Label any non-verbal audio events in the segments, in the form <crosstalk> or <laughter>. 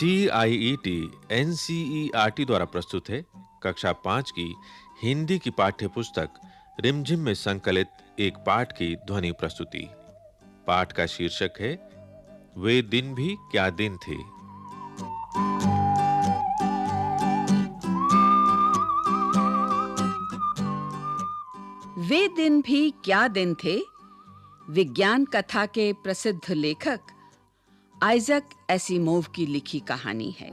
C I E T N C E R T द्वारा प्रस्तुत है कक्षा पाँच की हिंदी की पाठ्य पुस्तक रिमझिम में संकलित एक पाठ की ध्वनि प्रस्तुति। पाठ का शीर्षक है, वे दिन भी क्या दिन थे। वे दिन भी क्या दिन थे? विज्ञान कथा के प्रसिद्ध लेखक आइजक एसिमोव की लिखी कहानी है।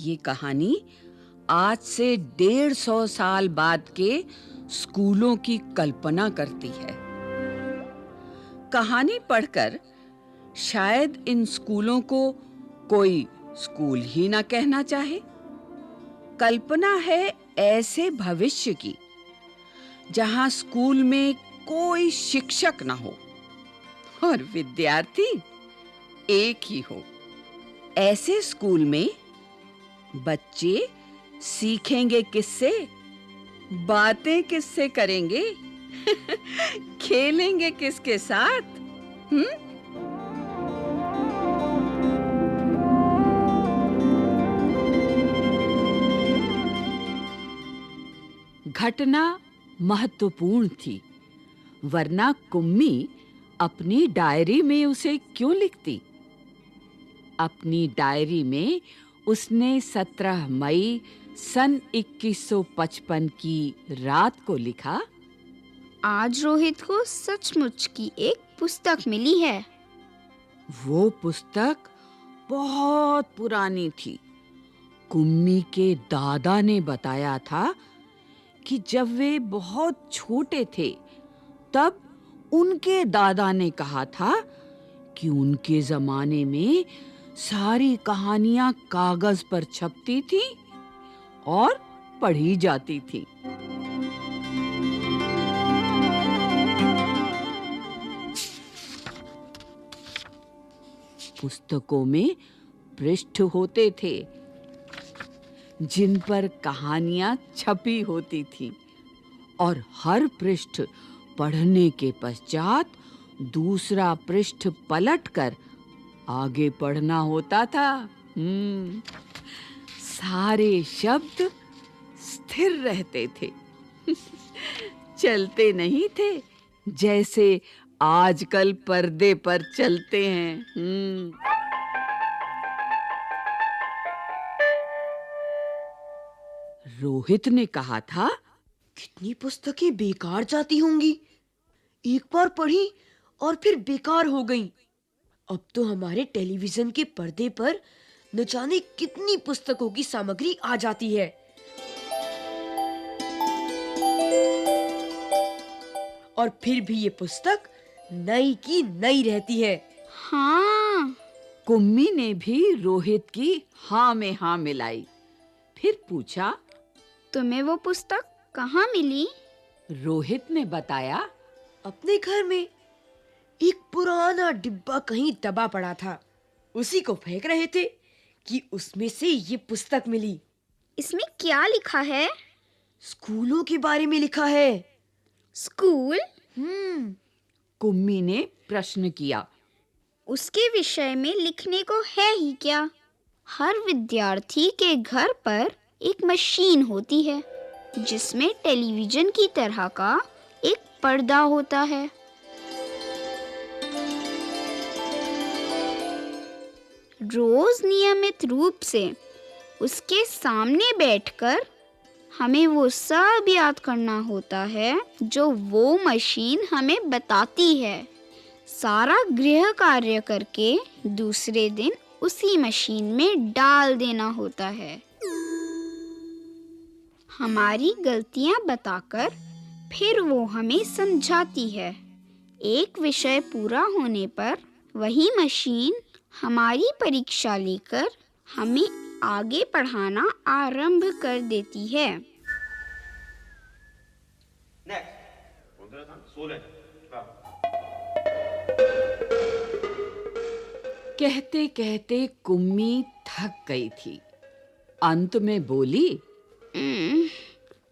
ये कहानी आज से डेढ़ सौ साल बाद के स्कूलों की कल्पना करती है। कहानी पढ़कर शायद इन स्कूलों को कोई स्कूल ही ना कहना चाहे। कल्पना है ऐसे भविष्य की। जहाँ स्कूल में कोई शिक्षक ना हो। और विद्यार्थी एक ही हो। ऐसे स्कूल में बच्चे सीखेंगे किससे? बातें किससे करेंगे? <laughs> खेलेंगे किसके साथ? हम्म घटना महत्वपूर्ण थी। वरना कुम्मी अपनी डायरी में उसे क्यों लिखती? अपनी डायरी में उसने 17 मई सन 2155 की रात को लिखा आज रोहित को सचमुच की एक पुस्तक मिली है। वो पुस्तक बहुत पुरानी थी। कुम्मी के दादा ने बताया था कि जब वे बहुत छोटे थे, तब उनके दादा ने कहा था कि उनके जमाने में सारी कहानियाँ कागज़ पर छपती थी और पढ़ी जाती थी। पुस्तकों में पृष्ठ होते थे। जिन पर कहानियाँ छपी होती थीं, और हर पृष्ठ पढ़ने के पश्चात दूसरा पृष्ठ पलटकर आगे पढ़ना होता था। हम्म सारे शब्द स्थिर रहते थे। <laughs> चलते नहीं थे, जैसे आजकल पर्दे पर चलते हैं। रोहित ने कहा था कितनी पुस्तकें बेकार जाती होंगी। एक बार पढ़ी और फिर बेकार हो गई। अब तो हमारे टेलीविज़न के पर्दे पर न जाने कितनी पुस्तकों की सामग्री आ जाती है। और फिर भी ये पुस्तक नई की नई रहती है। हाँ। कुम्मी ने भी रोहित की हाँ में हाँ मिलाई। फिर पूछा तुम्हें वो पुस्तक कहाँ मिली? रोहित ने बताया अपने घर में। एक पुराना डिब्बा कहीं दबा पड़ा था। उसी को फेंक रहे थे कि उसमें से ये पुस्तक मिली। इसमें क्या लिखा है? स्कूलों के बारे में लिखा है। स्कूल? हम्म। कुम्मी ने प्रश्न किया। उसके विषय में लिखने को है ही क्या? हर विद्यार्थी के घर पर एक मशीन होती है, जिसमें टेलीविज़न की तरह का एक पर्दा होता है। रोज नियमित रूप से उसके सामने बैठकर हमें वो सब याद करना होता है, जो वो मशीन हमें बताती है। सारा गृह कार्य करके दूसरे दिन उसी मशीन में डाल देना होता है। हमारी गलतियाँ बताकर फिर वो हमें समझाती है। एक विषय पूरा होने पर वही मशीन हमारी परीक्षा लेकर हमें आगे पढ़ाना आरंभ कर देती है। कहते कहते कुम्मी थक गई थी। अंत में बोली "उम्म,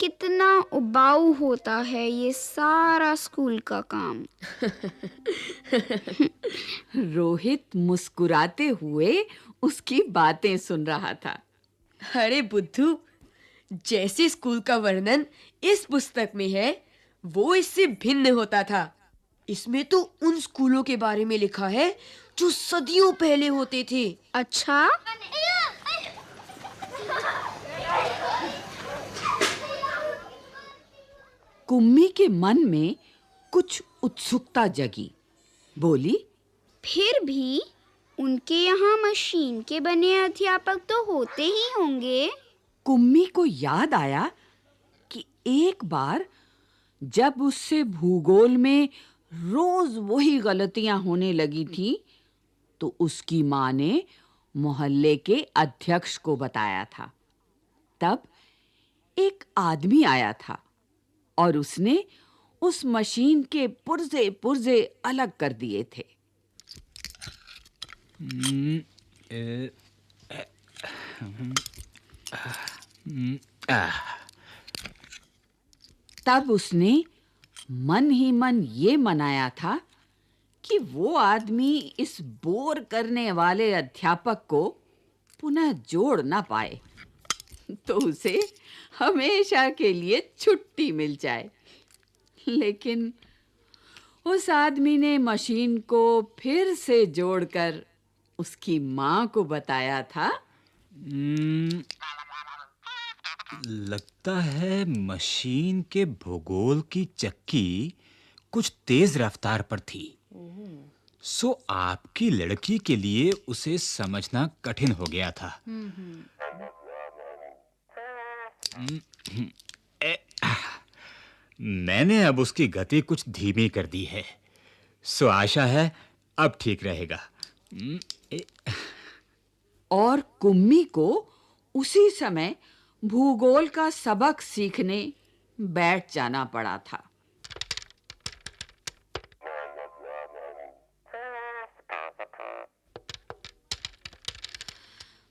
कितना उबाऊ होता है ये सारा स्कूल का काम। <laughs> रोहित मुस्कुराते हुए उसकी बातें सुन रहा था। अरे बुद्धू जैसे स्कूल का वर्णन इस पुस्तक में है वो इससे भिन्न होता था। इसमें तो उन स्कूलों के बारे में लिखा है जो सदियों पहले होते थे। अच्छा? कुम्मी के मन में कुछ उत्सुकता जगी। बोली फिर भी उनके यहाँ मशीन के बने अध्यापक तो होते ही होंगे। कुम्मी को याद आया कि एक बार जब उससे भूगोल में रोज वही गलतियाँ होने लगी थी तो उसकी माँ ने मोहल्ले के अध्यक्ष को बताया था। तब एक आदमी आया था। और उसने उस मशीन के पुर्जे पुर्जे अलग कर दिए थे। तब उसने मन ही मन ये मनाया था कि वो आदमी इस बोर करने वाले अध्यापक को पुनः जोड़ ना पाए। <laughs> तो उसे हमेशा के लिए छुट्टी मिल जाए। लेकिन उस आदमी ने मशीन को फिर से जोड़कर उसकी माँ को बताया था। हम्म, लगता है मशीन के भूगोल की चक्की कुछ तेज रफ्तार पर थी। सो आपकी लड़की के लिए उसे समझना कठिन हो गया था। ए, मैंने अब उसकी गति कुछ धीमी कर दी है। सो आशा है अब ठीक रहेगा। और कुम्मी को उसी समय भूगोल का सबक सीखने बैठ जाना पड़ा था।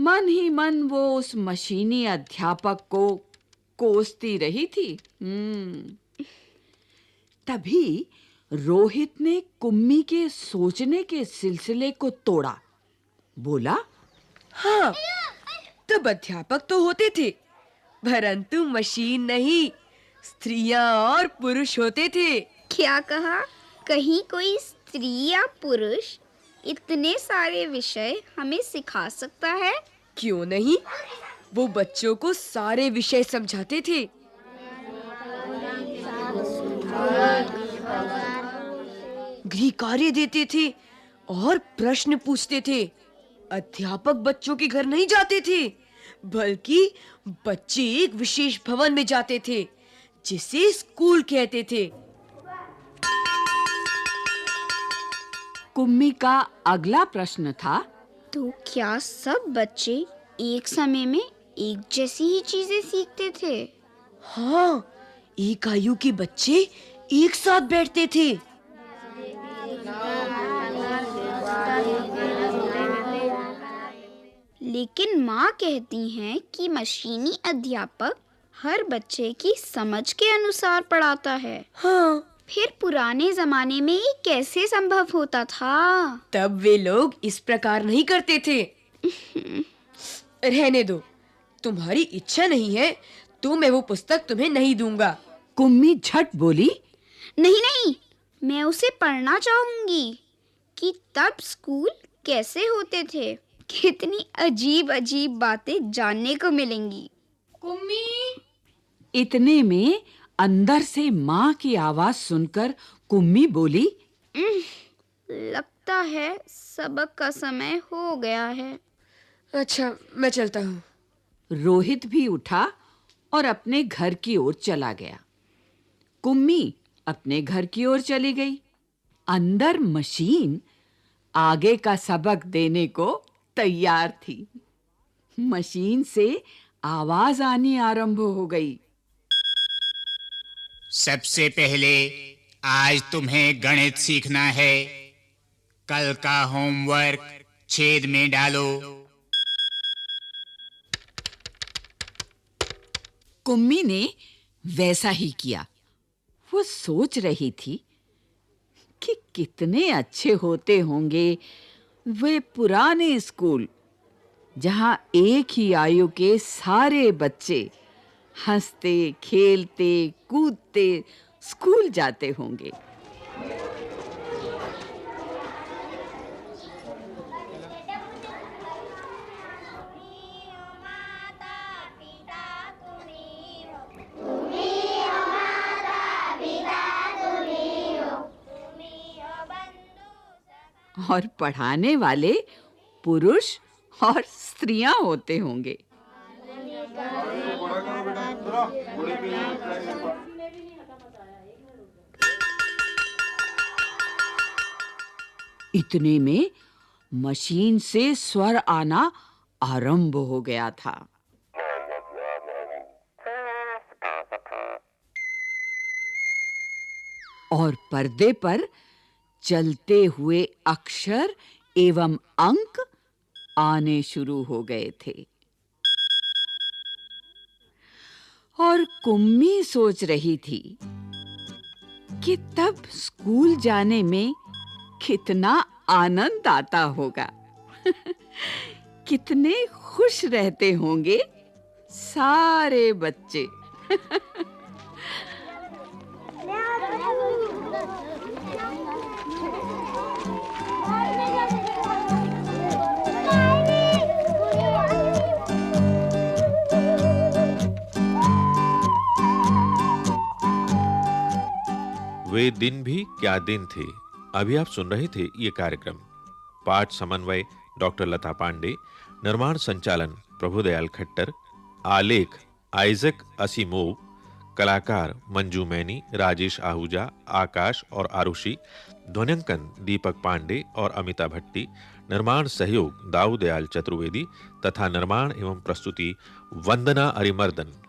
मन ही मन वो उस मशीनी अध्यापक को कोसती रही थी। हम्म। तभी रोहित ने कुम्मी के सोचने के सिलसिले को तोड़ा। बोला हाँ तब अध्यापक तो होते थे परंतु मशीन नहीं स्त्रियाँ और पुरुष होते थे। क्या कहा? कहीं कोई स्त्री या पुरुष इतने सारे विषय हमें सिखा सकता है? क्यों नहीं? वो बच्चों को सारे विषय समझाते थे। गृह कार्य देते थे और प्रश्न पूछते थे। अध्यापक बच्चों के घर नहीं जाते थे, बल्कि बच्चे एक विशेष भवन में जाते थे, जिसे स्कूल कहते थे। कुम्मी का अगला प्रश्न था तो क्या सब बच्चे एक समय में एक जैसी ही चीज़ें सीखते थे। हाँ एक आयु के बच्चे एक साथ बैठते थे। लेकिन माँ कहती हैं कि मशीनी अध्यापक हर बच्चे की समझ के अनुसार पढ़ाता है। हाँ। फिर पुराने जमाने में ये कैसे संभव होता था? तब वे लोग इस प्रकार नहीं करते थे। <laughs> रहने दो। तुम्हारी इच्छा नहीं है तो मैं वो पुस्तक तुम्हें नहीं दूँगा। कुम्मी झट बोली। नहीं नहीं मैं उसे पढ़ना चाहूँगी कि तब स्कूल कैसे होते थे? कितनी अजीब अजीब बातें जानने को मिलेंगी। कुम्मी। इतने में अंदर से माँ की आवाज़ सुनकर कुम्मी बोली लगता है सबक का समय हो गया है। अच्छा मैं चलता हूँ। रोहित भी उठा और अपने घर की ओर चला गया। कुम्मी अपने घर की ओर चली गई। अंदर मशीन आगे का सबक देने को तैयार थी। मशीन से आवाज़ आनी आरंभ हो गई। सबसे पहले आज तुम्हें गणित सीखना है। कल का होमवर्क छेद में डालो। कुम्मी ने वैसा ही किया। वो सोच रही थी कि कितने अच्छे होते होंगे वे पुराने स्कूल, जहाँ एक ही आयु के सारे बच्चे हँसते, खेलते, कूदते स्कूल जाते होंगे। और पढ़ाने वाले पुरुष और स्त्रियाँ होते होंगे। इतने में मशीन से स्वर आना आरंभ हो गया था। और पर्दे पर चलते हुए अक्षर एवं अंक आने शुरू हो गए थे। और कुम्मी सोच रही थी कि तब स्कूल जाने में कितना आनंद आता होगा। <laughs> कितने खुश रहते होंगे सारे बच्चे। <laughs> वे दिन भी क्या दिन थे? अभी आप सुन रहे थे ये कार्यक्रम। पाठ समन्वय डॉक्टर लता पांडे, निर्माण संचालन प्रभुदयाल खट्टर, आलेख आइजक असीमोव, कलाकार मंजू मैनी, राजेश आहूजा, आकाश और आरुषि, ध्वनिंकन दीपक पांडे और अमिता भट्टी, निर्माण सहयोग दाऊदयाल चतुर्वेदी तथा निर्माण एवं प्रस्तुति वंदना अरिमर्दन।